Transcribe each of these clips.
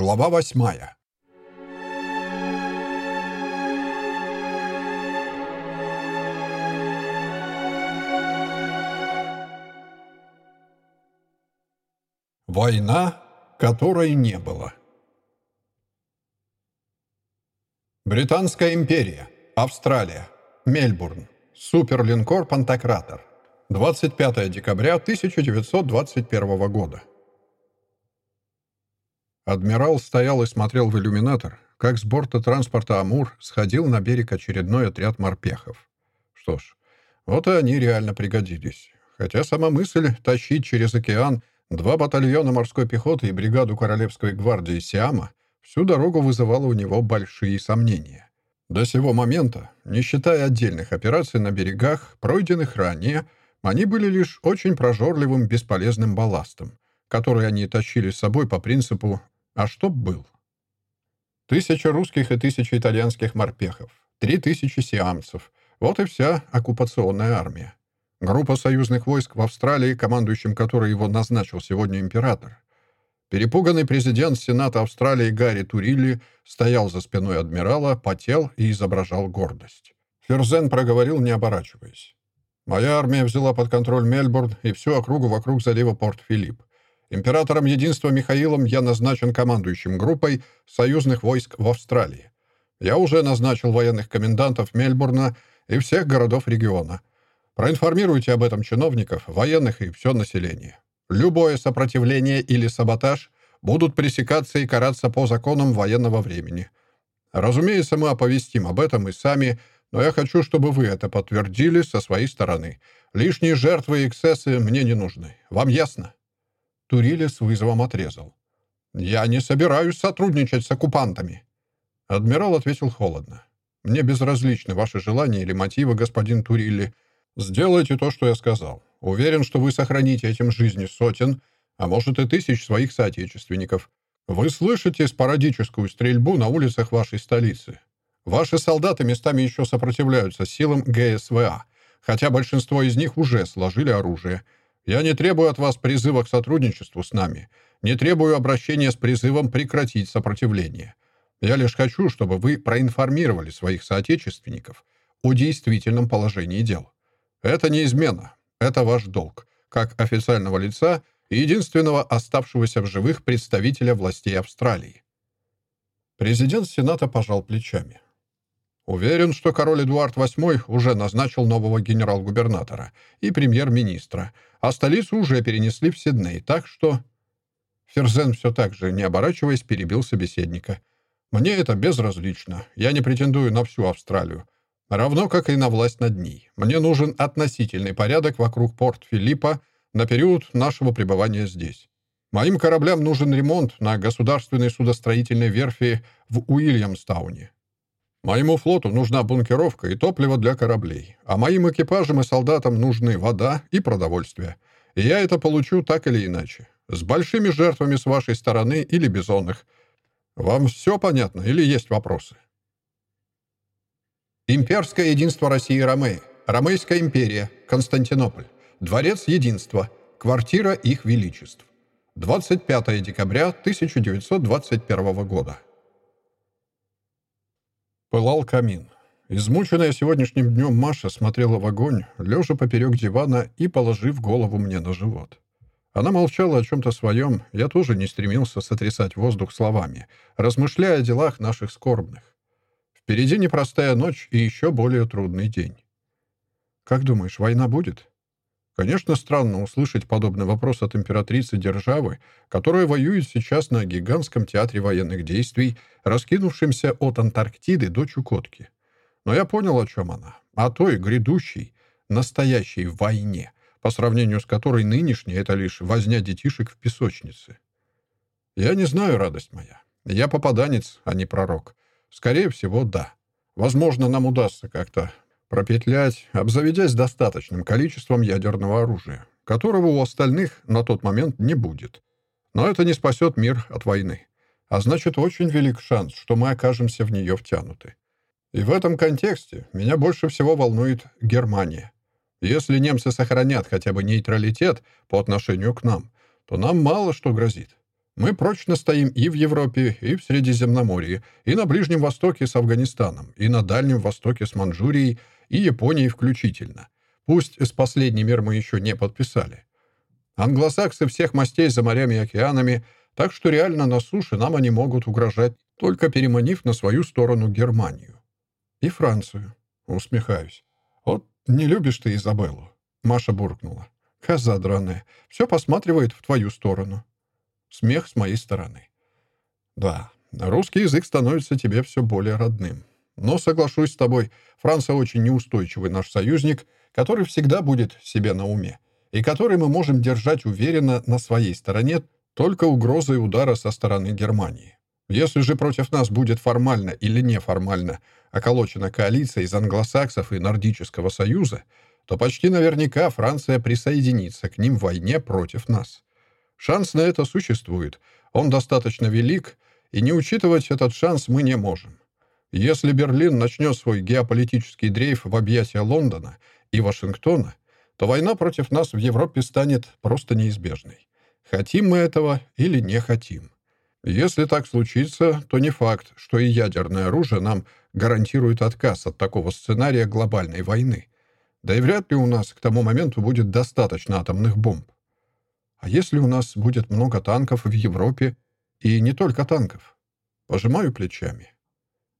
Глава восьмая. Война, которой не было. Британская империя. Австралия. Мельбурн. Суперлинкор «Пантократор». 25 декабря 1921 года. Адмирал стоял и смотрел в иллюминатор, как с борта транспорта «Амур» сходил на берег очередной отряд морпехов. Что ж, вот и они реально пригодились. Хотя сама мысль тащить через океан два батальона морской пехоты и бригаду Королевской гвардии Сиама всю дорогу вызывала у него большие сомнения. До сего момента, не считая отдельных операций на берегах, пройденных ранее, они были лишь очень прожорливым бесполезным балластом, который они тащили с собой по принципу а чтоб был? Тысяча русских и тысяча итальянских морпехов, три тысячи сиамцев. Вот и вся оккупационная армия. Группа союзных войск в Австралии, командующим которой его назначил сегодня император. Перепуганный президент Сената Австралии Гарри Турилли стоял за спиной адмирала, потел и изображал гордость. Ферзен проговорил, не оборачиваясь. «Моя армия взяла под контроль Мельбурн и всю округу вокруг залива Порт-Филипп. Императором Единства Михаилом я назначен командующим группой союзных войск в Австралии. Я уже назначил военных комендантов Мельбурна и всех городов региона. Проинформируйте об этом чиновников, военных и все население. Любое сопротивление или саботаж будут пресекаться и караться по законам военного времени. Разумеется, мы оповестим об этом и сами, но я хочу, чтобы вы это подтвердили со своей стороны. Лишние жертвы и эксцессы мне не нужны. Вам ясно?» Турили с вызовом отрезал. «Я не собираюсь сотрудничать с оккупантами». Адмирал ответил холодно. «Мне безразличны ваши желания или мотивы, господин Турилли. Сделайте то, что я сказал. Уверен, что вы сохраните этим жизни сотен, а может и тысяч своих соотечественников. Вы слышите спорадическую стрельбу на улицах вашей столицы. Ваши солдаты местами еще сопротивляются силам ГСВА, хотя большинство из них уже сложили оружие. Я не требую от вас призыва к сотрудничеству с нами, не требую обращения с призывом прекратить сопротивление. Я лишь хочу, чтобы вы проинформировали своих соотечественников о действительном положении дел. Это не измена, это ваш долг, как официального лица и единственного оставшегося в живых представителя властей Австралии. Президент Сената пожал плечами. Уверен, что король Эдуард VIII уже назначил нового генерал-губернатора и премьер-министра, а столицу уже перенесли в Сидней, так что...» Ферзен все так же, не оборачиваясь, перебил собеседника. «Мне это безразлично. Я не претендую на всю Австралию. Равно как и на власть над ней. Мне нужен относительный порядок вокруг порт Филиппа на период нашего пребывания здесь. Моим кораблям нужен ремонт на государственной судостроительной верфи в Уильямстауне. Моему флоту нужна бункеровка и топливо для кораблей, а моим экипажам и солдатам нужны вода и продовольствие. И я это получу так или иначе. С большими жертвами с вашей стороны или бизонных. Вам все понятно или есть вопросы? Имперское единство России и Ромеи. Ромейская империя. Константинополь. Дворец единства. Квартира их величеств. 25 декабря 1921 года. Пылал камин. Измученная сегодняшним днем Маша смотрела в огонь, лежа поперек дивана и положив голову мне на живот. Она молчала о чем-то своем, я тоже не стремился сотрясать воздух словами, размышляя о делах наших скорбных. Впереди непростая ночь и еще более трудный день. «Как думаешь, война будет?» Конечно, странно услышать подобный вопрос от императрицы державы, которая воюет сейчас на гигантском театре военных действий, раскинувшемся от Антарктиды до Чукотки. Но я понял, о чем она. О той грядущей, настоящей войне, по сравнению с которой нынешняя — это лишь возня детишек в песочнице. Я не знаю, радость моя. Я попаданец, а не пророк. Скорее всего, да. Возможно, нам удастся как-то пропетлять, обзаведясь достаточным количеством ядерного оружия, которого у остальных на тот момент не будет. Но это не спасет мир от войны. А значит, очень велик шанс, что мы окажемся в нее втянуты. И в этом контексте меня больше всего волнует Германия. Если немцы сохранят хотя бы нейтралитет по отношению к нам, то нам мало что грозит. Мы прочно стоим и в Европе, и в Средиземноморье, и на Ближнем Востоке с Афганистаном, и на Дальнем Востоке с Манчжурией, и Японией включительно. Пусть с последний мир мы еще не подписали. Англосаксы всех мастей за морями и океанами, так что реально на суше нам они могут угрожать, только переманив на свою сторону Германию. И Францию. Усмехаюсь. Вот не любишь ты Изабеллу. Маша буркнула. Коза драная. Все посматривает в твою сторону. Смех с моей стороны. Да, русский язык становится тебе все более родным. Но соглашусь с тобой, Франция очень неустойчивый наш союзник, который всегда будет себе на уме, и который мы можем держать уверенно на своей стороне только угрозой удара со стороны Германии. Если же против нас будет формально или неформально околочена коалиция из англосаксов и Нордического союза, то почти наверняка Франция присоединится к ним в войне против нас. Шанс на это существует, он достаточно велик, и не учитывать этот шанс мы не можем. Если Берлин начнет свой геополитический дрейф в объятия Лондона и Вашингтона, то война против нас в Европе станет просто неизбежной. Хотим мы этого или не хотим. Если так случится, то не факт, что и ядерное оружие нам гарантирует отказ от такого сценария глобальной войны. Да и вряд ли у нас к тому моменту будет достаточно атомных бомб. А если у нас будет много танков в Европе, и не только танков? Пожимаю плечами.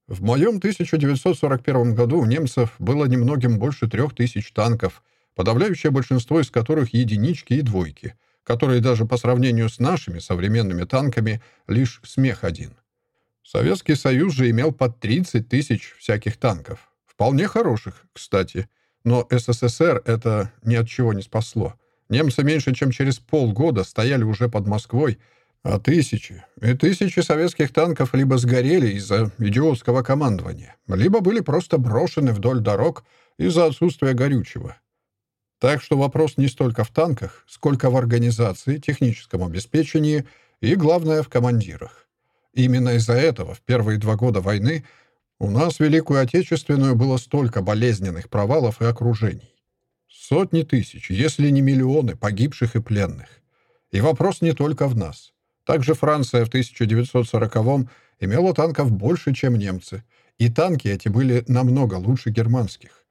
В моем 1941 году у немцев было немногим больше трех тысяч танков, подавляющее большинство из которых единички и двойки, которые даже по сравнению с нашими современными танками лишь смех один. Советский Союз же имел под 30 тысяч всяких танков. Вполне хороших, кстати. Но СССР это ни от чего не спасло. Немцы меньше чем через полгода стояли уже под Москвой, а тысячи и тысячи советских танков либо сгорели из-за идиотского командования, либо были просто брошены вдоль дорог из-за отсутствия горючего. Так что вопрос не столько в танках, сколько в организации, техническом обеспечении и, главное, в командирах. Именно из-за этого в первые два года войны у нас Великую Отечественную было столько болезненных провалов и окружений. Сотни тысяч, если не миллионы погибших и пленных. И вопрос не только в нас. Также Франция в 1940-м имела танков больше, чем немцы, и танки эти были намного лучше германских.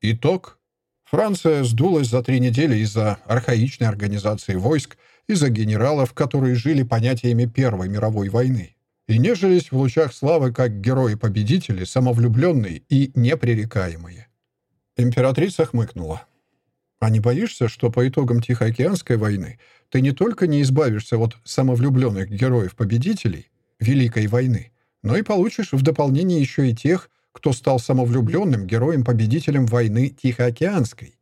Итог Франция сдулась за три недели из-за архаичной организации войск, из-за генералов, которые жили понятиями Первой мировой войны, и нежились в лучах славы как герои-победители, самовлюбленные и непререкаемые. Императрица хмыкнула. «А не боишься, что по итогам Тихоокеанской войны ты не только не избавишься от самовлюбленных героев-победителей Великой войны, но и получишь в дополнение еще и тех, кто стал самовлюбленным героем-победителем войны Тихоокеанской.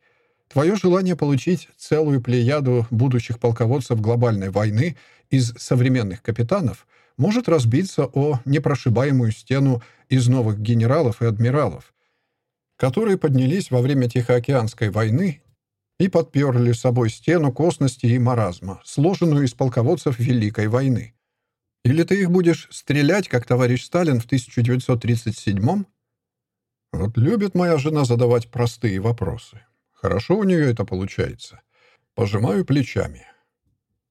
Твое желание получить целую плеяду будущих полководцев глобальной войны из современных капитанов может разбиться о непрошибаемую стену из новых генералов и адмиралов, которые поднялись во время Тихоокеанской войны и подперли собой стену косности и маразма, сложенную из полководцев Великой войны. Или ты их будешь стрелять, как товарищ Сталин в 1937-м, вот любит моя жена задавать простые вопросы. Хорошо у нее это получается. Пожимаю плечами.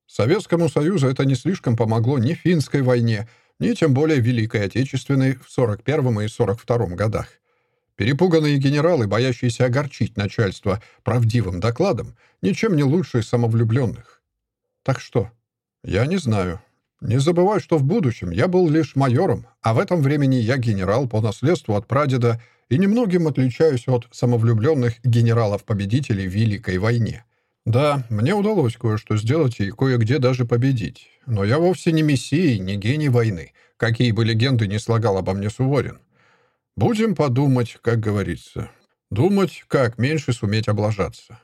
Советскому Союзу это не слишком помогло ни финской войне, ни тем более Великой Отечественной в 41 и 42 годах. Перепуганные генералы, боящиеся огорчить начальство правдивым докладом, ничем не лучше самовлюбленных. Так что? Я не знаю. Не забывай, что в будущем я был лишь майором, а в этом времени я генерал по наследству от прадеда и немногим отличаюсь от самовлюбленных генералов-победителей в Великой войне. Да, мне удалось кое-что сделать и кое-где даже победить. Но я вовсе не мессия, не гений войны, какие бы легенды не слагал обо мне Суворин. Будем подумать, как говорится. Думать, как меньше суметь облажаться.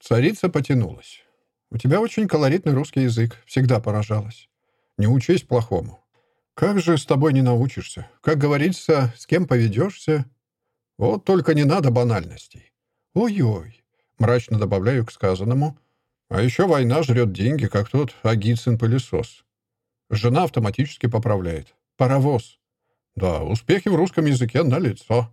Царица потянулась. «У тебя очень колоритный русский язык. Всегда поражалась. Не учись плохому. Как же с тобой не научишься? Как говорится, с кем поведешься, вот только не надо банальностей. Ой-ой, мрачно добавляю к сказанному. А еще война жрет деньги, как тот Агицин-пылесос. Жена автоматически поправляет. Паровоз. Да, успехи в русском языке налицо.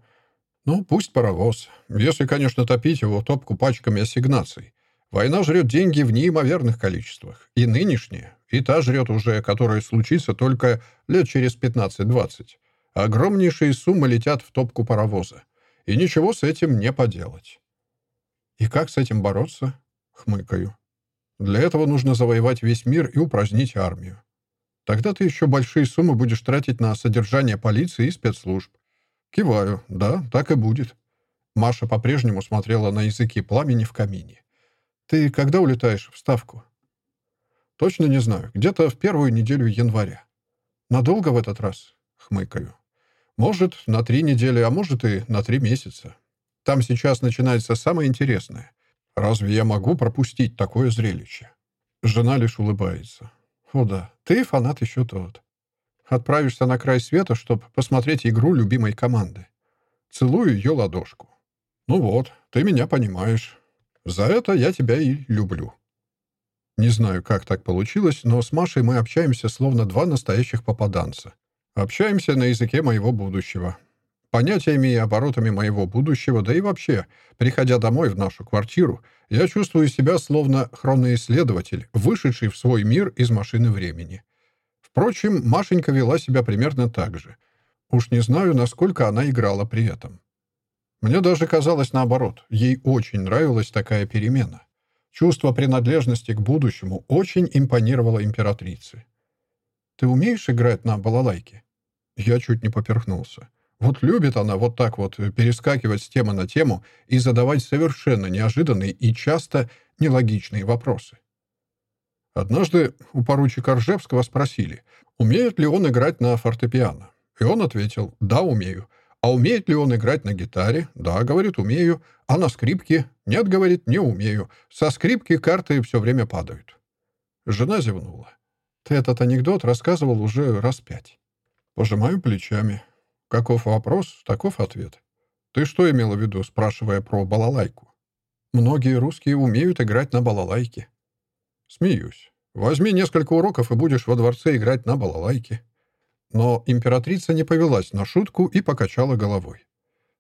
Ну, пусть паровоз. Если, конечно, топить его топку пачками ассигнаций. Война жрет деньги в неимоверных количествах. И нынешняя, и та жрет уже, которая случится только лет через 15-20. Огромнейшие суммы летят в топку паровоза. И ничего с этим не поделать. И как с этим бороться? Хмыкаю. Для этого нужно завоевать весь мир и упразднить армию. Тогда ты еще большие суммы будешь тратить на содержание полиции и спецслужб. Киваю. Да, так и будет. Маша по-прежнему смотрела на языки пламени в камине. «Ты когда улетаешь в Ставку?» «Точно не знаю. Где-то в первую неделю января». «Надолго в этот раз?» — хмыкаю. «Может, на три недели, а может и на три месяца. Там сейчас начинается самое интересное. Разве я могу пропустить такое зрелище?» Жена лишь улыбается. «О да, ты фанат еще тот. Отправишься на край света, чтобы посмотреть игру любимой команды. Целую ее ладошку. Ну вот, ты меня понимаешь. За это я тебя и люблю». Не знаю, как так получилось, но с Машей мы общаемся словно два настоящих попаданца. Общаемся на языке моего будущего. Понятиями и оборотами моего будущего, да и вообще, приходя домой в нашу квартиру, я чувствую себя словно хроноисследователь, вышедший в свой мир из машины времени. Впрочем, Машенька вела себя примерно так же. Уж не знаю, насколько она играла при этом. Мне даже казалось наоборот, ей очень нравилась такая перемена. Чувство принадлежности к будущему очень импонировало императрице. «Ты умеешь играть на балалайке?» Я чуть не поперхнулся. Вот любит она вот так вот перескакивать с темы на тему и задавать совершенно неожиданные и часто нелогичные вопросы. Однажды у поручика Ржевского спросили, умеет ли он играть на фортепиано. И он ответил «Да, умею». А умеет ли он играть на гитаре? Да, говорит, умею. А на скрипке? Нет, говорит, не умею. Со скрипки карты все время падают. Жена зевнула. Ты этот анекдот рассказывал уже раз пять. Пожимаю плечами. Каков вопрос, таков ответ. Ты что имела в виду, спрашивая про балалайку? Многие русские умеют играть на балалайке. Смеюсь. Возьми несколько уроков и будешь во дворце играть на балалайке. Но императрица не повелась на шутку и покачала головой.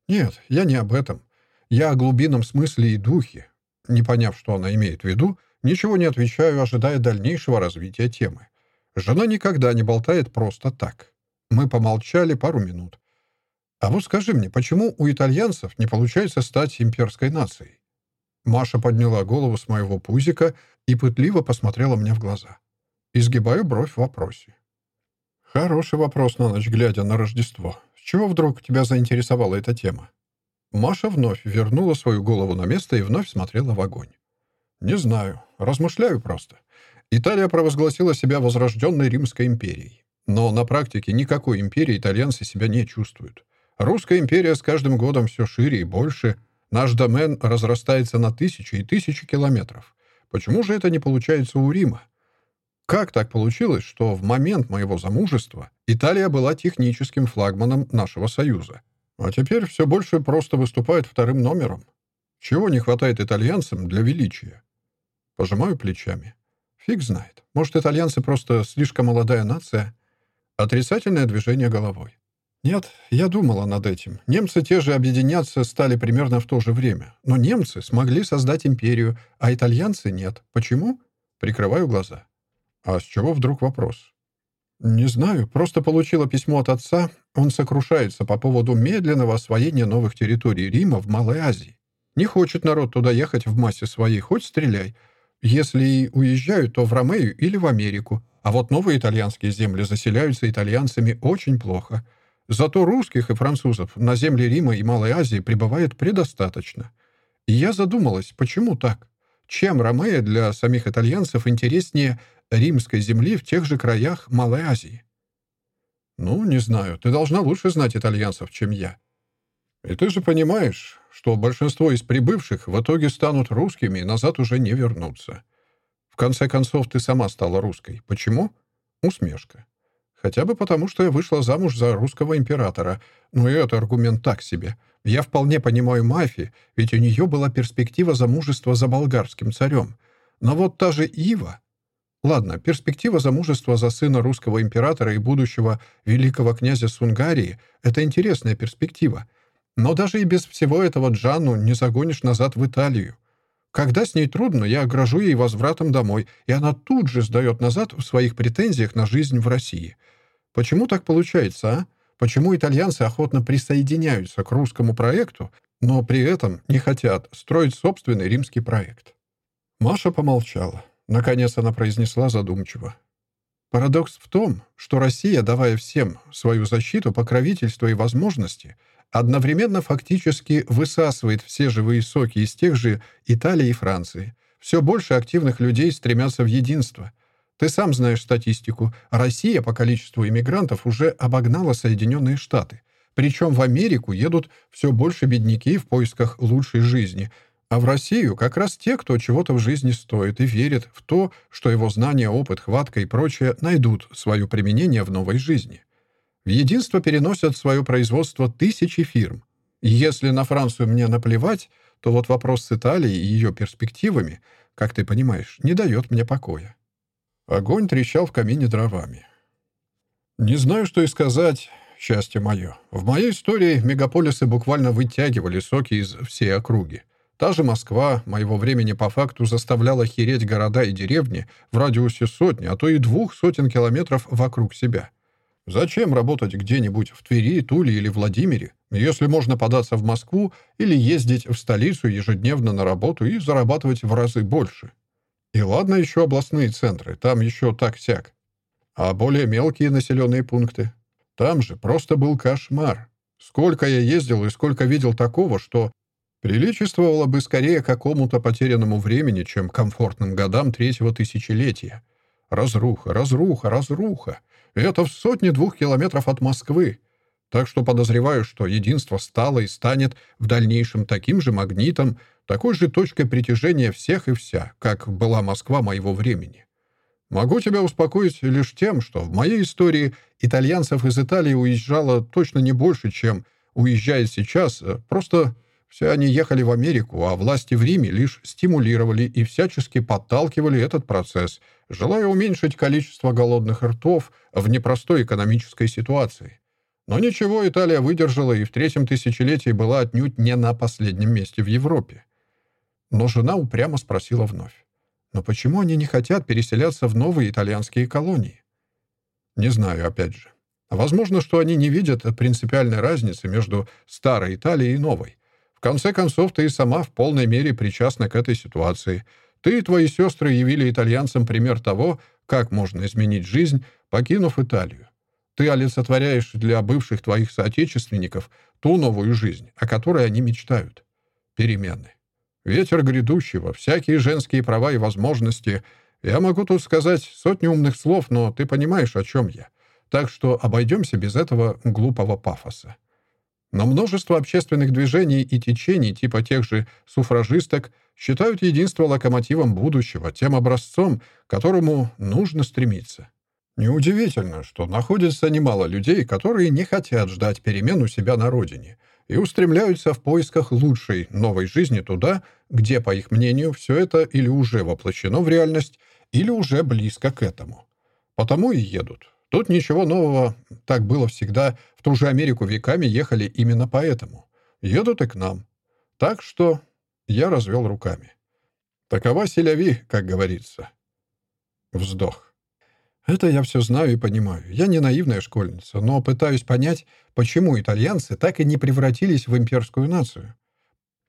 Нет, я не об этом. Я о глубинном смысле и духе. Не поняв, что она имеет в виду, ничего не отвечаю, ожидая дальнейшего развития темы. Жена никогда не болтает просто так. Мы помолчали пару минут. А вот скажи мне, почему у итальянцев не получается стать имперской нацией? Маша подняла голову с моего пузика и пытливо посмотрела мне в глаза. Изгибаю бровь в вопросе. Хороший вопрос на ночь, глядя на Рождество. С чего вдруг тебя заинтересовала эта тема? Маша вновь вернула свою голову на место и вновь смотрела в огонь. Не знаю, размышляю просто. Италия провозгласила себя возрожденной Римской империей. Но на практике никакой империи итальянцы себя не чувствуют. Русская империя с каждым годом все шире и больше. Наш домен разрастается на тысячи и тысячи километров. Почему же это не получается у Рима? Как так получилось, что в момент моего замужества Италия была техническим флагманом нашего союза, а теперь все больше просто выступает вторым номером? Чего не хватает итальянцам для величия? Пожимаю плечами. Фиг знает. Может, итальянцы просто слишком молодая нация? Отрицательное движение головой. Нет, я думала над этим. Немцы те же объединяться стали примерно в то же время. Но немцы смогли создать империю, а итальянцы нет. Почему? Прикрываю глаза. А с чего вдруг вопрос? Не знаю, просто получила письмо от отца. Он сокрушается по поводу медленного освоения новых территорий Рима в Малой Азии. Не хочет народ туда ехать в массе своей, хоть стреляй. Если и уезжают, то в Ромею или в Америку. А вот новые итальянские земли заселяются итальянцами очень плохо — Зато русских и французов на земле Рима и Малой Азии прибывает предостаточно. И я задумалась, почему так? Чем Ромея для самих итальянцев интереснее римской земли в тех же краях Малой Азии? Ну, не знаю, ты должна лучше знать итальянцев, чем я. И ты же понимаешь, что большинство из прибывших в итоге станут русскими и назад уже не вернутся. В конце концов, ты сама стала русской. Почему? Усмешка. Хотя бы потому, что я вышла замуж за русского императора. Но и это аргумент так себе. Я вполне понимаю мафии, ведь у нее была перспектива замужества за болгарским царем. Но вот та же Ива... Ладно, перспектива замужества за сына русского императора и будущего великого князя Сунгарии — это интересная перспектива. Но даже и без всего этого Джанну не загонишь назад в Италию. Когда с ней трудно, я грожу ей возвратом домой, и она тут же сдает назад в своих претензиях на жизнь в России. Почему так получается, а? Почему итальянцы охотно присоединяются к русскому проекту, но при этом не хотят строить собственный римский проект?» Маша помолчала. Наконец она произнесла задумчиво. Парадокс в том, что Россия, давая всем свою защиту, покровительство и возможности, одновременно фактически высасывает все живые соки из тех же Италии и Франции. Все больше активных людей стремятся в единство. Ты сам знаешь статистику. Россия по количеству иммигрантов уже обогнала Соединенные Штаты. Причем в Америку едут все больше бедняки в поисках лучшей жизни – а в Россию как раз те, кто чего-то в жизни стоит и верит в то, что его знания, опыт, хватка и прочее найдут свое применение в новой жизни. В единство переносят свое производство тысячи фирм. Если на Францию мне наплевать, то вот вопрос с Италией и ее перспективами, как ты понимаешь, не дает мне покоя. Огонь трещал в камине дровами. Не знаю, что и сказать, счастье мое. В моей истории мегаполисы буквально вытягивали соки из всей округи. Та же Москва моего времени по факту заставляла хереть города и деревни в радиусе сотни, а то и двух сотен километров вокруг себя. Зачем работать где-нибудь в Твери, Туле или Владимире, если можно податься в Москву или ездить в столицу ежедневно на работу и зарабатывать в разы больше? И ладно еще областные центры, там еще так-сяк. А более мелкие населенные пункты? Там же просто был кошмар. Сколько я ездил и сколько видел такого, что приличествовало бы скорее какому-то потерянному времени, чем комфортным годам третьего тысячелетия. Разруха, разруха, разруха. Это в сотне двух километров от Москвы. Так что подозреваю, что единство стало и станет в дальнейшем таким же магнитом, такой же точкой притяжения всех и вся, как была Москва моего времени. Могу тебя успокоить лишь тем, что в моей истории итальянцев из Италии уезжало точно не больше, чем уезжает сейчас, просто все они ехали в Америку, а власти в Риме лишь стимулировали и всячески подталкивали этот процесс, желая уменьшить количество голодных ртов в непростой экономической ситуации. Но ничего, Италия выдержала и в третьем тысячелетии была отнюдь не на последнем месте в Европе. Но жена упрямо спросила вновь. Но почему они не хотят переселяться в новые итальянские колонии? Не знаю, опять же. Возможно, что они не видят принципиальной разницы между старой Италией и новой конце концов, ты и сама в полной мере причастна к этой ситуации. Ты и твои сестры явили итальянцам пример того, как можно изменить жизнь, покинув Италию. Ты олицетворяешь для бывших твоих соотечественников ту новую жизнь, о которой они мечтают. Перемены. Ветер грядущего, всякие женские права и возможности. Я могу тут сказать сотни умных слов, но ты понимаешь, о чем я. Так что обойдемся без этого глупого пафоса. Но множество общественных движений и течений, типа тех же суфражисток, считают единство локомотивом будущего, тем образцом, к которому нужно стремиться. Неудивительно, что находится немало людей, которые не хотят ждать перемен у себя на родине и устремляются в поисках лучшей новой жизни туда, где, по их мнению, все это или уже воплощено в реальность, или уже близко к этому. Потому и едут. Тут ничего нового. Так было всегда. В ту же Америку веками ехали именно поэтому. Едут и к нам. Так что я развел руками. Такова селяви, как говорится. Вздох. Это я все знаю и понимаю. Я не наивная школьница, но пытаюсь понять, почему итальянцы так и не превратились в имперскую нацию.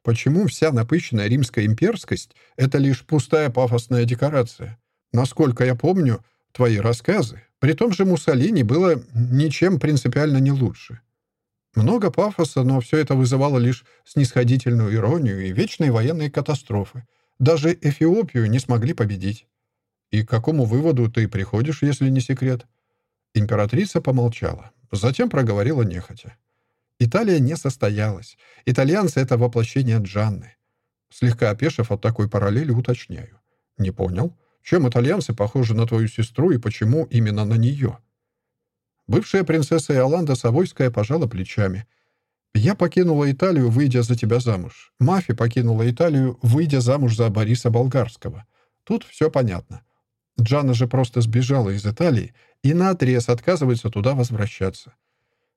Почему вся напыщенная римская имперскость — это лишь пустая пафосная декорация? Насколько я помню, твои рассказы, при том же Муссолини было ничем принципиально не лучше. Много пафоса, но все это вызывало лишь снисходительную иронию и вечные военные катастрофы. Даже Эфиопию не смогли победить. И к какому выводу ты приходишь, если не секрет? Императрица помолчала, затем проговорила нехотя. Италия не состоялась. Итальянцы — это воплощение Джанны. Слегка опешив от такой параллели, уточняю. Не понял? Чем итальянцы похожи на твою сестру и почему именно на нее?» Бывшая принцесса Иоланда Савойская пожала плечами. «Я покинула Италию, выйдя за тебя замуж. Мафи покинула Италию, выйдя замуж за Бориса Болгарского. Тут все понятно. Джанна же просто сбежала из Италии и наотрез отказывается туда возвращаться.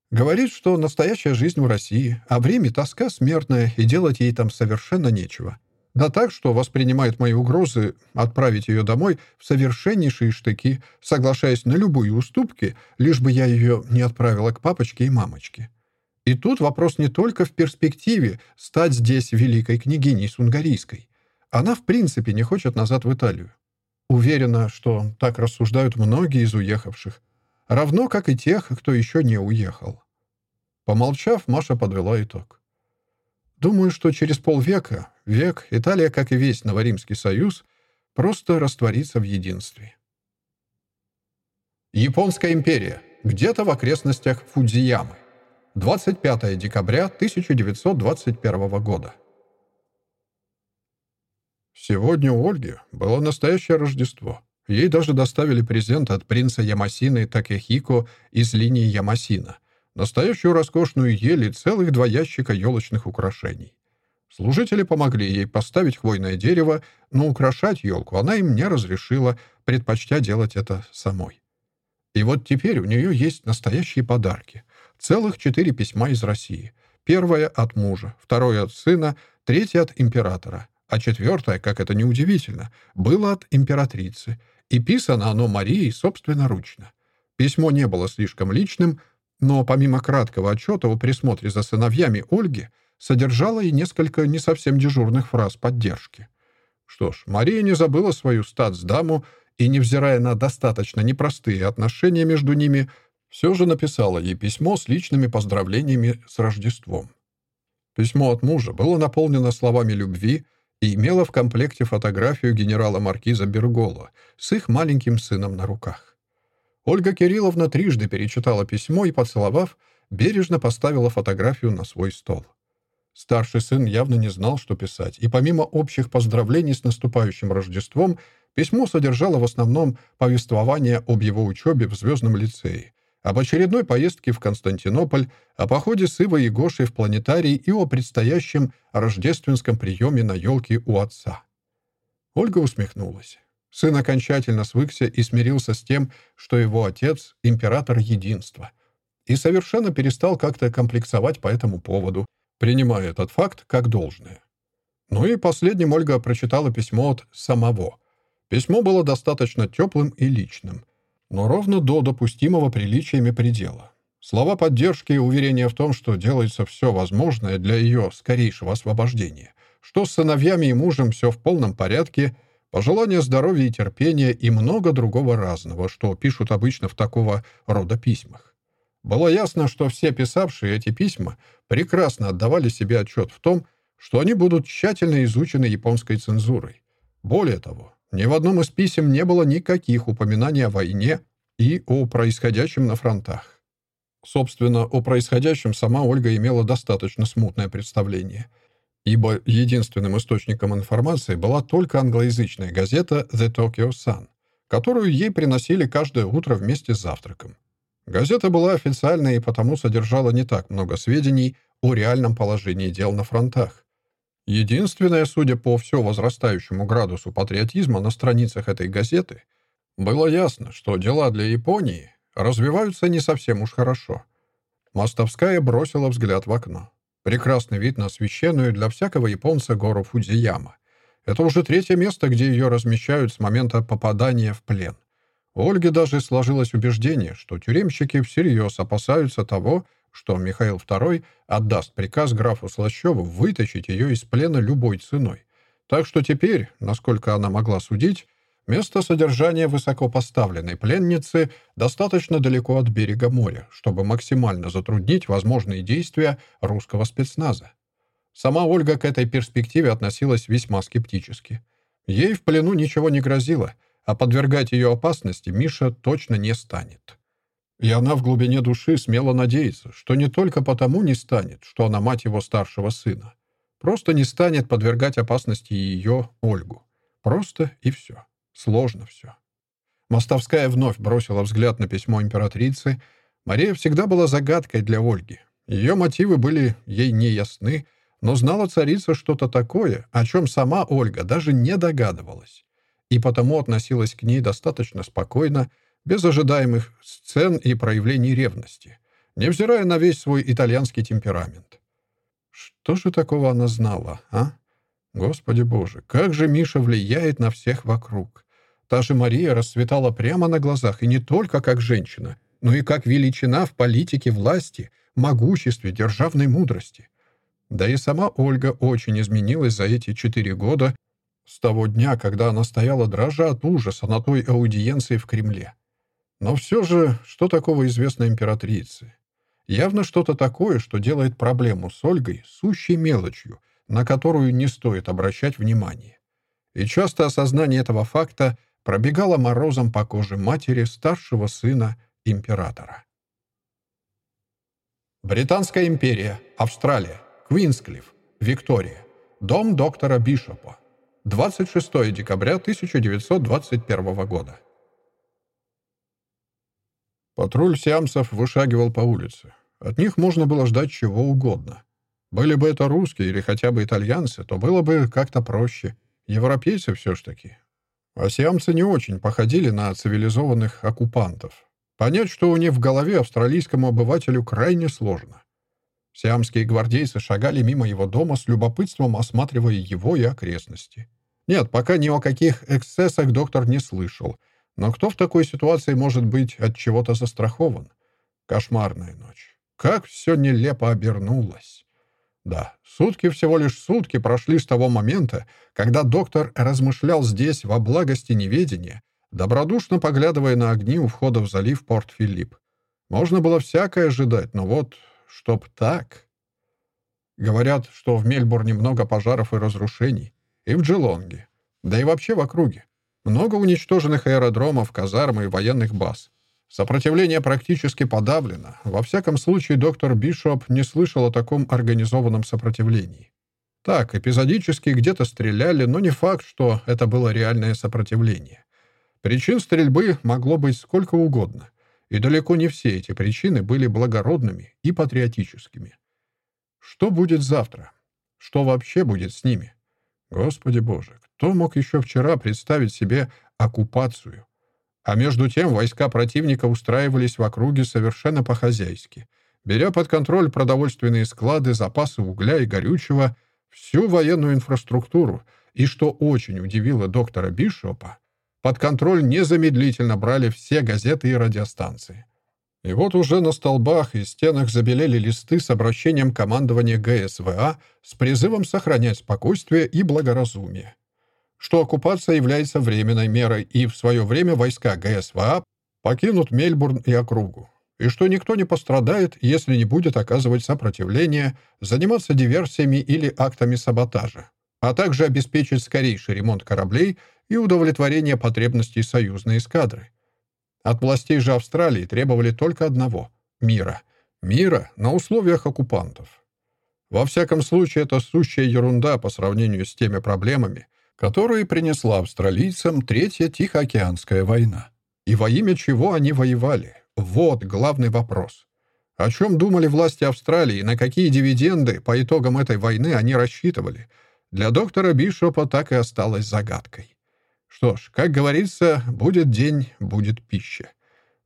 Говорит, что настоящая жизнь в России, а в Риме тоска смертная, и делать ей там совершенно нечего. Да так, что воспринимает мои угрозы отправить ее домой в совершеннейшие штыки, соглашаясь на любые уступки, лишь бы я ее не отправила к папочке и мамочке. И тут вопрос не только в перспективе стать здесь великой княгиней Сунгарийской. Она в принципе не хочет назад в Италию. Уверена, что так рассуждают многие из уехавших, равно как и тех, кто еще не уехал. Помолчав, Маша подвела итог. Думаю, что через полвека, век, Италия, как и весь Новоримский союз, просто растворится в единстве. Японская империя. Где-то в окрестностях Фудзиямы. 25 декабря 1921 года. Сегодня у Ольги было настоящее Рождество. Ей даже доставили презент от принца Ямасины Такехико из линии Ямасина — настоящую роскошную ель и целых два ящика елочных украшений. Служители помогли ей поставить хвойное дерево, но украшать елку она им не разрешила, предпочтя делать это самой. И вот теперь у нее есть настоящие подарки. Целых четыре письма из России. Первое от мужа, второе от сына, третье от императора, а четвертое, как это неудивительно, было от императрицы, и писано оно Марией собственноручно. Письмо не было слишком личным, но помимо краткого отчета о присмотре за сыновьями Ольги, содержала и несколько не совсем дежурных фраз поддержки. Что ж, Мария не забыла свою статсдаму и, невзирая на достаточно непростые отношения между ними, все же написала ей письмо с личными поздравлениями с Рождеством. Письмо от мужа было наполнено словами любви и имело в комплекте фотографию генерала-маркиза Бергола с их маленьким сыном на руках. Ольга Кирилловна трижды перечитала письмо и, поцеловав, бережно поставила фотографию на свой стол. Старший сын явно не знал, что писать, и помимо общих поздравлений с наступающим Рождеством, письмо содержало в основном повествование об его учебе в Звездном лицее, об очередной поездке в Константинополь, о походе с Ивой и Гошей в планетарий и о предстоящем рождественском приеме на елке у отца. Ольга усмехнулась. Сын окончательно свыкся и смирился с тем, что его отец — император единства, и совершенно перестал как-то комплексовать по этому поводу, принимая этот факт как должное. Ну и последним Ольга прочитала письмо от самого. Письмо было достаточно теплым и личным, но ровно до допустимого приличиями предела. Слова поддержки и уверения в том, что делается все возможное для ее скорейшего освобождения, что с сыновьями и мужем все в полном порядке — пожелания здоровья и терпения и много другого разного, что пишут обычно в такого рода письмах. Было ясно, что все писавшие эти письма прекрасно отдавали себе отчет в том, что они будут тщательно изучены японской цензурой. Более того, ни в одном из писем не было никаких упоминаний о войне и о происходящем на фронтах. Собственно, о происходящем сама Ольга имела достаточно смутное представление – ибо единственным источником информации была только англоязычная газета The Tokyo Sun, которую ей приносили каждое утро вместе с завтраком. Газета была официальной и потому содержала не так много сведений о реальном положении дел на фронтах. Единственное, судя по все возрастающему градусу патриотизма на страницах этой газеты, было ясно, что дела для Японии развиваются не совсем уж хорошо. Мостовская бросила взгляд в окно. Прекрасный вид на священную для всякого японца гору Фудзияма. Это уже третье место, где ее размещают с момента попадания в плен. У Ольги даже сложилось убеждение, что тюремщики всерьез опасаются того, что Михаил II отдаст приказ графу Слащеву вытащить ее из плена любой ценой. Так что теперь, насколько она могла судить, Место содержания высокопоставленной пленницы достаточно далеко от берега моря, чтобы максимально затруднить возможные действия русского спецназа. Сама Ольга к этой перспективе относилась весьма скептически. Ей в плену ничего не грозило, а подвергать ее опасности Миша точно не станет. И она в глубине души смело надеется, что не только потому не станет, что она мать его старшего сына. Просто не станет подвергать опасности ее, Ольгу. Просто и все. Сложно все. Мостовская вновь бросила взгляд на письмо императрицы. Мария всегда была загадкой для Ольги. Ее мотивы были ей неясны, но знала царица что-то такое, о чем сама Ольга даже не догадывалась. И потому относилась к ней достаточно спокойно, без ожидаемых сцен и проявлений ревности, невзирая на весь свой итальянский темперамент. Что же такого она знала, а? Господи боже, как же Миша влияет на всех вокруг. Та же Мария расцветала прямо на глазах, и не только как женщина, но и как величина в политике власти, могуществе, державной мудрости. Да и сама Ольга очень изменилась за эти четыре года, с того дня, когда она стояла дрожа от ужаса на той аудиенции в Кремле. Но все же, что такого известно императрице? Явно что-то такое, что делает проблему с Ольгой сущей мелочью, на которую не стоит обращать внимание. И часто осознание этого факта пробегало морозом по коже матери старшего сына императора. Британская империя, Австралия, Квинсклифф, Виктория, дом доктора Бишопа, 26 декабря 1921 года. Патруль сиамцев вышагивал по улице. От них можно было ждать чего угодно. Были бы это русские или хотя бы итальянцы, то было бы как-то проще. Европейцы все ж таки. А сиамцы не очень походили на цивилизованных оккупантов. Понять, что у них в голове австралийскому обывателю крайне сложно. Сиамские гвардейцы шагали мимо его дома с любопытством, осматривая его и окрестности. Нет, пока ни о каких эксцессах доктор не слышал. Но кто в такой ситуации может быть от чего-то застрахован? Кошмарная ночь. Как все нелепо обернулось. Да, сутки всего лишь сутки прошли с того момента, когда доктор размышлял здесь во благости неведения, добродушно поглядывая на огни у входа в залив Порт-Филипп. Можно было всякое ожидать, но вот чтоб так... Говорят, что в Мельбурне много пожаров и разрушений, и в Джелонге, да и вообще в округе. Много уничтоженных аэродромов, казарм и военных баз. Сопротивление практически подавлено. Во всяком случае, доктор Бишоп не слышал о таком организованном сопротивлении. Так, эпизодически где-то стреляли, но не факт, что это было реальное сопротивление. Причин стрельбы могло быть сколько угодно, и далеко не все эти причины были благородными и патриотическими. Что будет завтра? Что вообще будет с ними? Господи Боже, кто мог еще вчера представить себе оккупацию? А между тем войска противника устраивались в округе совершенно по-хозяйски, беря под контроль продовольственные склады, запасы угля и горючего, всю военную инфраструктуру, и, что очень удивило доктора Бишопа, под контроль незамедлительно брали все газеты и радиостанции. И вот уже на столбах и стенах забелели листы с обращением командования ГСВА с призывом сохранять спокойствие и благоразумие что оккупация является временной мерой и в свое время войска ГСВА покинут Мельбурн и округу, и что никто не пострадает, если не будет оказывать сопротивление, заниматься диверсиями или актами саботажа, а также обеспечить скорейший ремонт кораблей и удовлетворение потребностей союзной эскадры. От властей же Австралии требовали только одного — мира. Мира на условиях оккупантов. Во всяком случае, это сущая ерунда по сравнению с теми проблемами, которые принесла австралийцам Третья Тихоокеанская война. И во имя чего они воевали? Вот главный вопрос. О чем думали власти Австралии, на какие дивиденды по итогам этой войны они рассчитывали, для доктора Бишопа так и осталось загадкой. Что ж, как говорится, будет день, будет пища.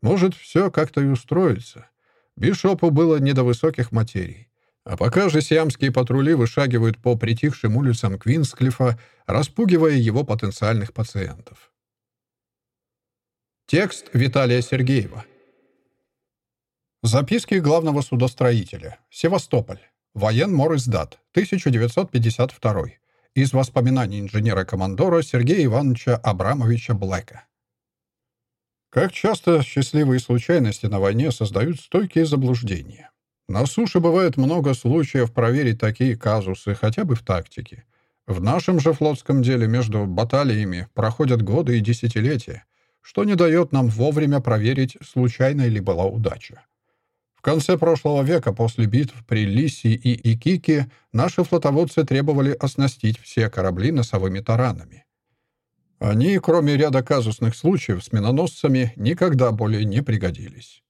Может, все как-то и устроится. Бишопу было не до высоких материй. А пока же сиамские патрули вышагивают по притихшим улицам Квинсклифа, распугивая его потенциальных пациентов. Текст Виталия Сергеева. Записки главного судостроителя. Севастополь. Военмориздат. 1952. Из воспоминаний инженера-командора Сергея Ивановича Абрамовича Блэка. Как часто счастливые случайности на войне создают стойкие заблуждения. На суше бывает много случаев проверить такие казусы, хотя бы в тактике. В нашем же флотском деле между баталиями проходят годы и десятилетия, что не дает нам вовремя проверить, случайной ли была удача. В конце прошлого века, после битв при Лиси и Икике, наши флотоводцы требовали оснастить все корабли носовыми таранами. Они, кроме ряда казусных случаев с миноносцами, никогда более не пригодились.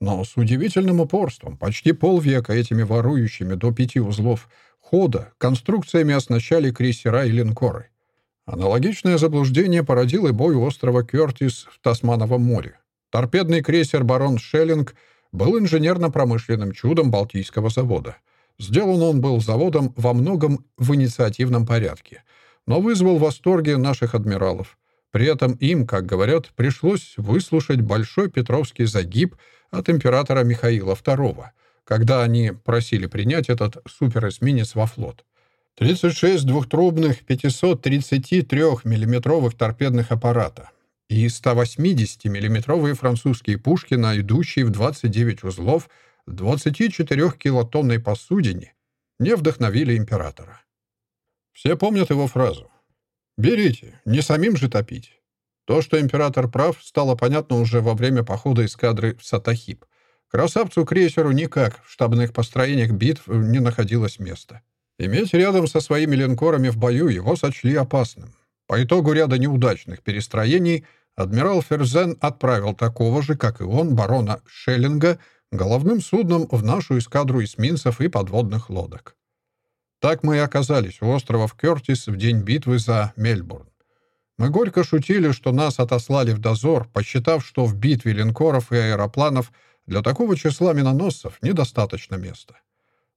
Но с удивительным упорством, почти полвека этими ворующими до пяти узлов хода конструкциями оснащали крейсера и линкоры. Аналогичное заблуждение породил и бой острова Кёртис в Тасмановом море. Торпедный крейсер «Барон Шеллинг» был инженерно-промышленным чудом Балтийского завода. Сделан он был заводом во многом в инициативном порядке, но вызвал восторги наших адмиралов. При этом им, как говорят, пришлось выслушать большой петровский загиб от императора Михаила II, когда они просили принять этот суперэсминец во флот. 36 двухтрубных 533 миллиметровых торпедных аппарата и 180 миллиметровые французские пушки идущие в 29 узлов 24-килотонной посудине не вдохновили императора. Все помнят его фразу «Берите, не самим же топить». То, что император прав, стало понятно уже во время похода эскадры в Сатахип. Красавцу-крейсеру никак в штабных построениях битв не находилось места. Иметь рядом со своими линкорами в бою его сочли опасным. По итогу ряда неудачных перестроений адмирал Ферзен отправил такого же, как и он, барона Шеллинга, головным судном в нашу эскадру эсминцев и подводных лодок. Так мы и оказались у острова Кёртис в день битвы за Мельбурн. Мы горько шутили, что нас отослали в дозор, посчитав, что в битве линкоров и аэропланов для такого числа миноносцев недостаточно места.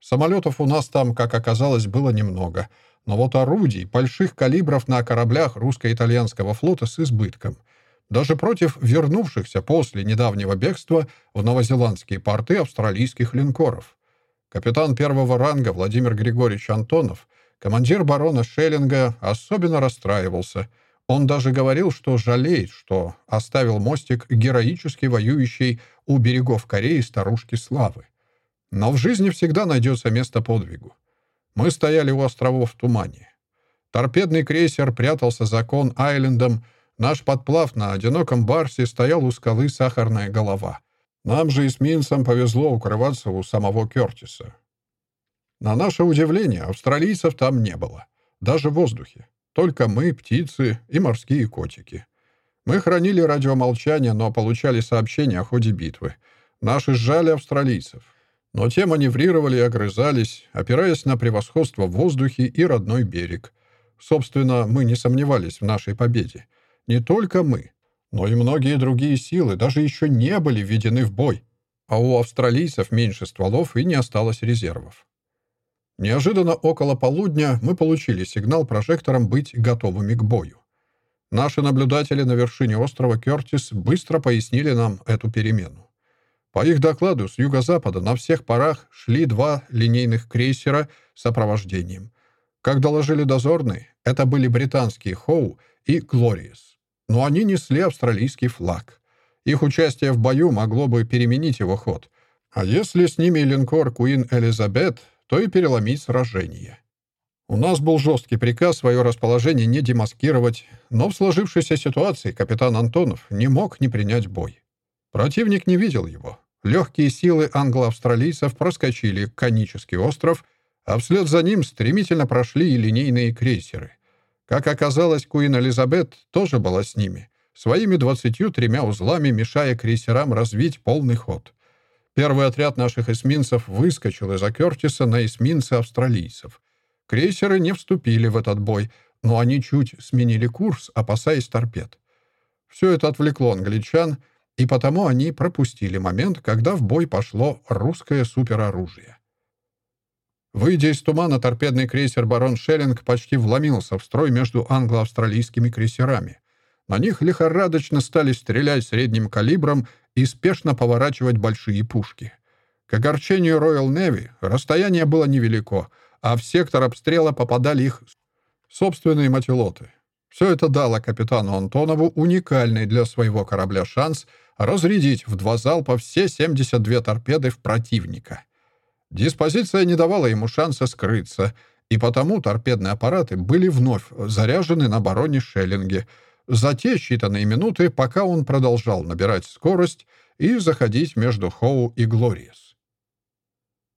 Самолетов у нас там, как оказалось, было немного, но вот орудий больших калибров на кораблях русско-итальянского флота с избытком. Даже против вернувшихся после недавнего бегства в новозеландские порты австралийских линкоров. Капитан первого ранга Владимир Григорьевич Антонов, командир барона Шеллинга, особенно расстраивался. Он даже говорил, что жалеет, что оставил мостик героически воюющей у берегов Кореи старушки Славы. Но в жизни всегда найдется место подвигу. Мы стояли у островов в тумане. Торпедный крейсер прятался за Кон-Айлендом, наш подплав на одиноком барсе стоял у скалы «Сахарная голова». Нам же эсминцам повезло укрываться у самого Кертиса. На наше удивление, австралийцев там не было. Даже в воздухе. Только мы, птицы и морские котики. Мы хранили радиомолчание, но получали сообщения о ходе битвы. Наши сжали австралийцев. Но те маневрировали и огрызались, опираясь на превосходство в воздухе и родной берег. Собственно, мы не сомневались в нашей победе. Не только мы, но и многие другие силы даже еще не были введены в бой. А у австралийцев меньше стволов и не осталось резервов. Неожиданно около полудня мы получили сигнал прожектором быть готовыми к бою. Наши наблюдатели на вершине острова Кертис быстро пояснили нам эту перемену. По их докладу, с юго-запада на всех парах шли два линейных крейсера с сопровождением. Как доложили дозорные, это были британские «Хоу» и «Глориес». Но они несли австралийский флаг. Их участие в бою могло бы переменить его ход. А если с ними линкор «Куин Элизабет», то и переломить сражение. У нас был жесткий приказ свое расположение не демаскировать, но в сложившейся ситуации капитан Антонов не мог не принять бой. Противник не видел его. Легкие силы англо-австралийцев проскочили конический остров, а вслед за ним стремительно прошли и линейные крейсеры. Как оказалось, Куин Элизабет тоже была с ними, своими двадцатью тремя узлами мешая крейсерам развить полный ход. Первый отряд наших эсминцев выскочил из Акертиса на эсминцы австралийцев. Крейсеры не вступили в этот бой, но они чуть сменили курс, опасаясь торпед. Все это отвлекло англичан, и потому они пропустили момент, когда в бой пошло русское супероружие. Выйдя из тумана, торпедный крейсер «Барон Шеллинг» почти вломился в строй между англо-австралийскими крейсерами. На них лихорадочно стали стрелять средним калибром и спешно поворачивать большие пушки. К огорчению Royal Navy расстояние было невелико, а в сектор обстрела попадали их собственные мотилоты. Все это дало капитану Антонову уникальный для своего корабля шанс разрядить в два залпа все 72 торпеды в противника. Диспозиция не давала ему шанса скрыться, и потому торпедные аппараты были вновь заряжены на бароне Шеллинге за те считанные минуты, пока он продолжал набирать скорость и заходить между Хоу и Глориес.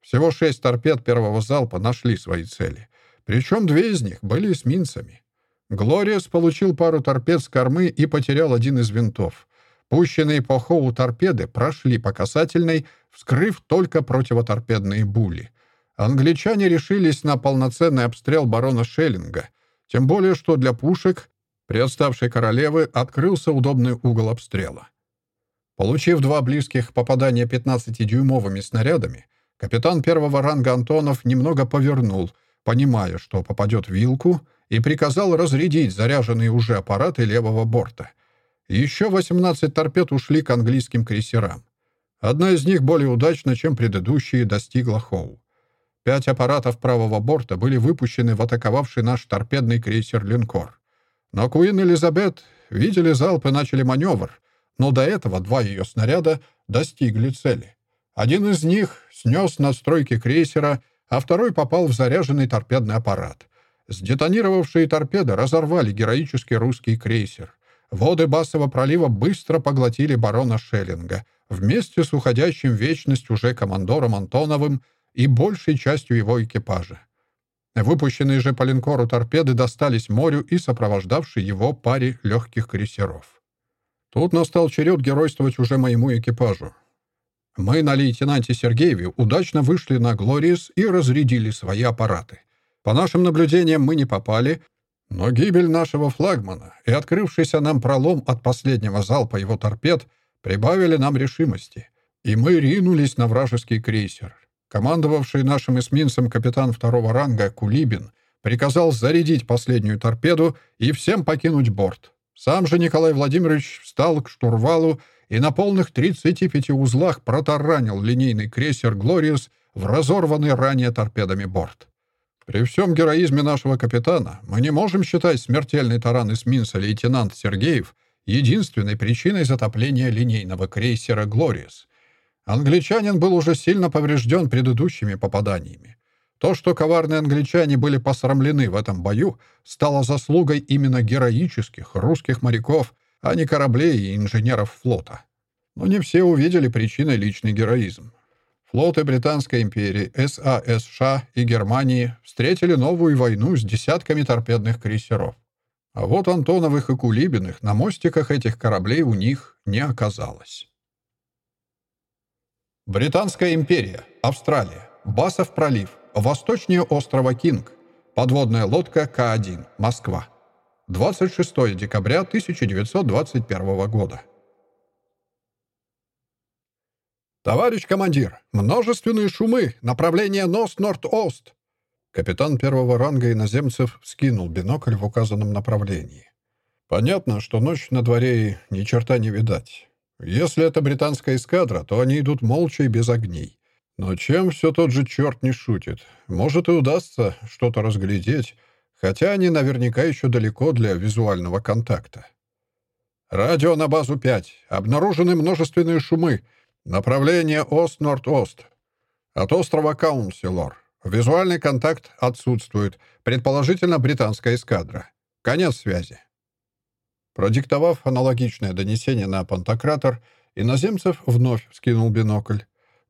Всего шесть торпед первого залпа нашли свои цели, причем две из них были эсминцами. Глориес получил пару торпед с кормы и потерял один из винтов — Пущенные по Хоу торпеды прошли по касательной, вскрыв только противоторпедные були. Англичане решились на полноценный обстрел барона Шеллинга, тем более что для пушек при отставшей королевы открылся удобный угол обстрела. Получив два близких попадания 15-дюймовыми снарядами, Капитан первого ранга Антонов немного повернул, понимая, что попадет в вилку, и приказал разрядить заряженные уже аппараты левого борта. Еще 18 торпед ушли к английским крейсерам. Одна из них более удачно, чем предыдущие, достигла Хоу. Пять аппаратов правого борта были выпущены в атаковавший наш торпедный крейсер «Линкор». Но Куин Элизабет видели залп и начали маневр, но до этого два ее снаряда достигли цели. Один из них снес настройки крейсера, а второй попал в заряженный торпедный аппарат. Сдетонировавшие торпеды разорвали героический русский крейсер. Воды Басового пролива быстро поглотили барона Шеллинга вместе с уходящим в вечность уже командором Антоновым и большей частью его экипажа. Выпущенные же по линкору торпеды достались морю и сопровождавшей его паре легких крейсеров. Тут настал черед геройствовать уже моему экипажу. Мы на лейтенанте Сергееве удачно вышли на «Глориес» и разрядили свои аппараты. По нашим наблюдениям мы не попали, но гибель нашего флагмана и открывшийся нам пролом от последнего залпа его торпед прибавили нам решимости, и мы ринулись на вражеский крейсер. Командовавший нашим эсминцем капитан второго ранга Кулибин приказал зарядить последнюю торпеду и всем покинуть борт. Сам же Николай Владимирович встал к штурвалу и на полных 35 узлах протаранил линейный крейсер «Глориус» в разорванный ранее торпедами борт. При всем героизме нашего капитана мы не можем считать смертельный таран эсминца лейтенант Сергеев единственной причиной затопления линейного крейсера «Глориус». Англичанин был уже сильно поврежден предыдущими попаданиями. То, что коварные англичане были посрамлены в этом бою, стало заслугой именно героических русских моряков, а не кораблей и инженеров флота. Но не все увидели причиной личный героизм. Флоты Британской империи, САСШ и Германии встретили новую войну с десятками торпедных крейсеров. А вот Антоновых и Кулибиных на мостиках этих кораблей у них не оказалось. Британская империя, Австралия, Басов пролив, Восточнее острова Кинг. Подводная лодка К-1. Москва. 26 декабря 1921 года. «Товарищ командир, множественные шумы, направление нос-норд-ост!» Капитан первого ранга иноземцев скинул бинокль в указанном направлении. «Понятно, что ночь на дворе и ни черта не видать. Если это британская эскадра, то они идут молча и без огней. Но чем все тот же черт не шутит? Может, и удастся что-то разглядеть, хотя они наверняка еще далеко для визуального контакта. Радио на базу 5. Обнаружены множественные шумы. Направление Ост-Норд-Ост. От острова Каунсилор. Визуальный контакт отсутствует. Предположительно, британская эскадра. Конец связи. Продиктовав аналогичное донесение на пантократор, иноземцев вновь скинул бинокль.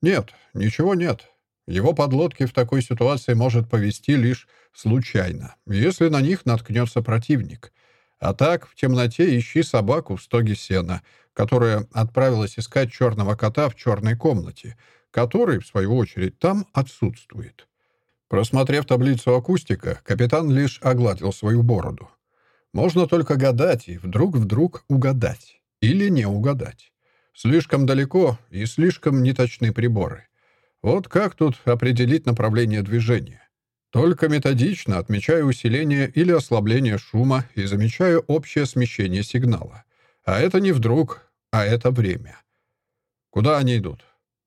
Нет, ничего нет. Его подлодки в такой ситуации может повести лишь случайно, если на них наткнется противник. А так, в темноте ищи собаку в стоге сена, которая отправилась искать черного кота в черной комнате, который, в свою очередь, там отсутствует. Просмотрев таблицу акустика, капитан лишь огладил свою бороду. Можно только гадать и вдруг-вдруг угадать. Или не угадать. Слишком далеко и слишком неточны приборы. Вот как тут определить направление движения? Только методично отмечаю усиление или ослабление шума и замечаю общее смещение сигнала. А это не вдруг, а это время. Куда они идут?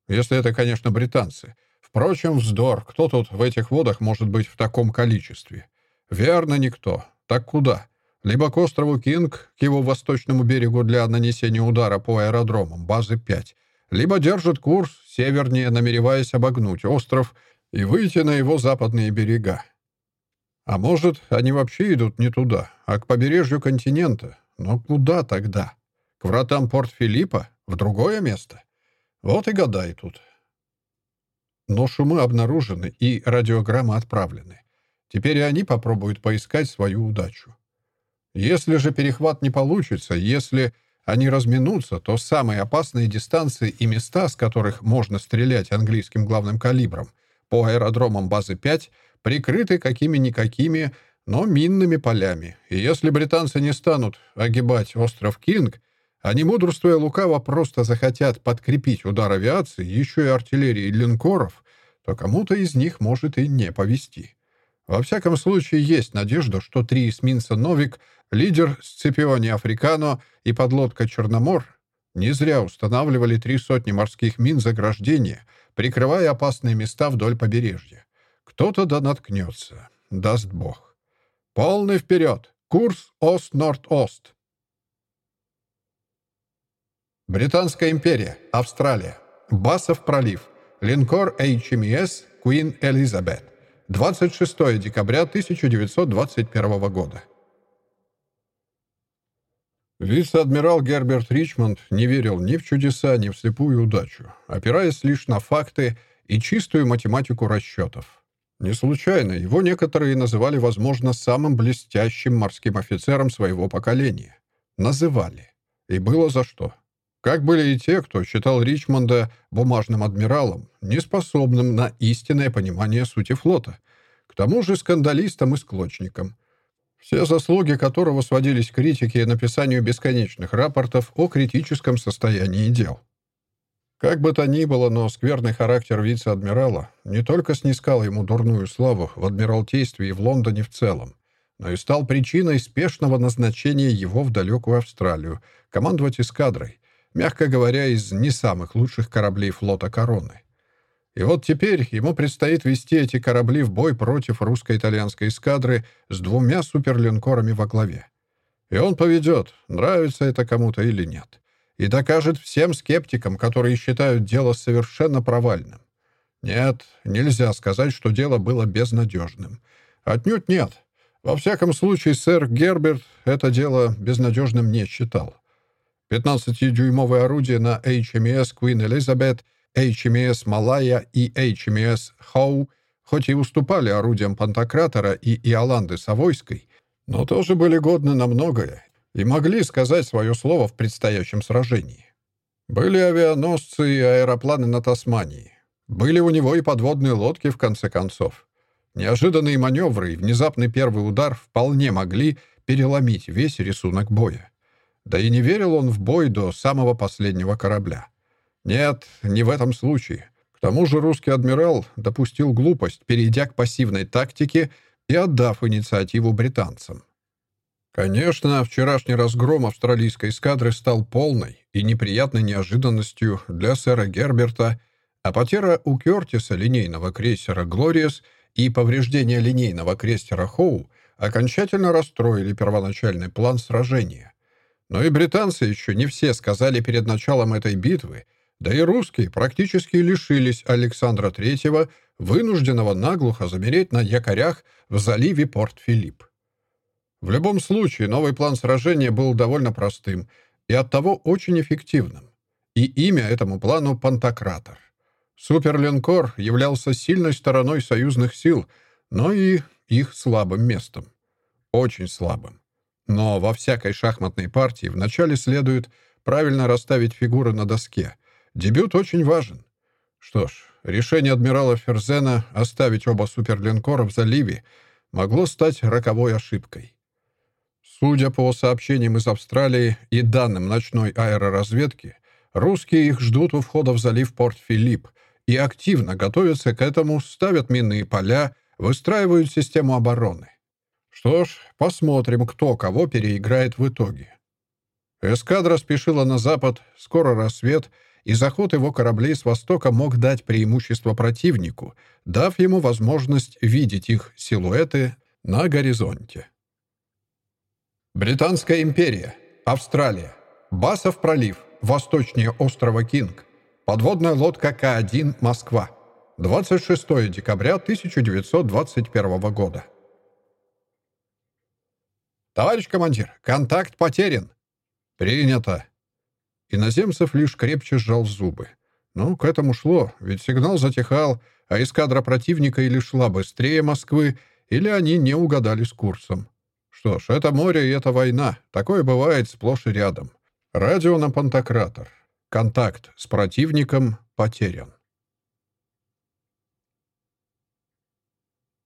Если это, конечно, британцы. Впрочем, вздор. Кто тут в этих водах может быть в таком количестве? Верно, никто. Так куда? Либо к острову Кинг, к его восточному берегу для нанесения удара по аэродромам базы 5, либо держат курс севернее, намереваясь обогнуть остров и выйти на его западные берега. А может, они вообще идут не туда, а к побережью континента. Но куда тогда? К вратам Порт-Филиппа? В другое место? Вот и гадай тут. Но шумы обнаружены и радиограммы отправлены. Теперь и они попробуют поискать свою удачу. Если же перехват не получится, если они разминутся, то самые опасные дистанции и места, с которых можно стрелять английским главным калибром, по аэродромам базы 5, прикрыты какими-никакими, но минными полями. И если британцы не станут огибать остров Кинг, они, мудрствуя лукаво, просто захотят подкрепить удар авиации, еще и артиллерии линкоров, то кому-то из них может и не повезти. Во всяком случае, есть надежда, что три эсминца «Новик», лидер Сципиони Африкано и подлодка «Черномор» не зря устанавливали три сотни морских мин заграждения, прикрывая опасные места вдоль побережья. Кто-то да наткнется, даст бог. Полный вперед! Курс Ост-Норд-Ост! Британская империя, Австралия, Басов пролив, линкор HMS Queen Elizabeth, 26 декабря 1921 года. Вице-адмирал Герберт Ричмонд не верил ни в чудеса, ни в слепую удачу, опираясь лишь на факты и чистую математику расчетов. Не случайно его некоторые называли, возможно, самым блестящим морским офицером своего поколения. Называли. И было за что. Как были и те, кто считал Ричмонда бумажным адмиралом, неспособным на истинное понимание сути флота, к тому же скандалистом и склочником, все заслуги которого сводились к критике и написанию бесконечных рапортов о критическом состоянии дел. Как бы то ни было, но скверный характер вице-адмирала не только снискал ему дурную славу в Адмиралтействе и в Лондоне в целом, но и стал причиной спешного назначения его в далекую Австралию командовать эскадрой, мягко говоря, из не самых лучших кораблей флота «Короны». И вот теперь ему предстоит вести эти корабли в бой против русско-итальянской эскадры с двумя суперлинкорами во главе. И он поведет, нравится это кому-то или нет, и докажет всем скептикам, которые считают дело совершенно провальным. Нет, нельзя сказать, что дело было безнадежным. Отнюдь нет. Во всяком случае, сэр Герберт это дело безнадежным не считал. 15-дюймовые орудия на HMS Queen Elizabeth, HMS Малая и HMS Хоу хоть и уступали орудиям Пантократора и Иоланды Савойской, но тоже были годны на многое и могли сказать свое слово в предстоящем сражении. Были авианосцы и аэропланы на Тасмании. Были у него и подводные лодки, в конце концов. Неожиданные маневры и внезапный первый удар вполне могли переломить весь рисунок боя. Да и не верил он в бой до самого последнего корабля. Нет, не в этом случае. К тому же русский адмирал допустил глупость, перейдя к пассивной тактике и отдав инициативу британцам. Конечно, вчерашний разгром австралийской эскадры стал полной и неприятной неожиданностью для сэра Герберта, а потеря у Кертиса линейного крейсера «Глориас» и повреждение линейного крейсера «Хоу» окончательно расстроили первоначальный план сражения. Но и британцы еще не все сказали перед началом этой битвы, да и русские практически лишились Александра III, вынужденного наглухо замереть на якорях в заливе Порт-Филипп. В любом случае, новый план сражения был довольно простым и оттого очень эффективным. И имя этому плану — Пантократор. Суперлинкор являлся сильной стороной союзных сил, но и их слабым местом. Очень слабым. Но во всякой шахматной партии вначале следует правильно расставить фигуры на доске. Дебют очень важен. Что ж, решение адмирала Ферзена оставить оба суперлинкора в заливе могло стать роковой ошибкой. Судя по сообщениям из Австралии и данным ночной аэроразведки, русские их ждут у входа в залив Порт-Филипп и активно готовятся к этому, ставят минные поля, выстраивают систему обороны. Что ж, посмотрим, кто кого переиграет в итоге. Эскадра спешила на запад, скоро рассвет, и заход его кораблей с востока мог дать преимущество противнику, дав ему возможность видеть их силуэты на горизонте. Британская империя, Австралия, Басов пролив, восточнее острова Кинг, подводная лодка К-1 «Москва», 26 декабря 1921 года. «Товарищ командир, контакт потерян!» «Принято!» Иноземцев лишь крепче сжал зубы. Ну, к этому шло, ведь сигнал затихал, а эскадра противника или шла быстрее Москвы, или они не угадали с курсом. Что ж, это море и это война. Такое бывает сплошь и рядом. Радио на Пантократор. Контакт с противником потерян.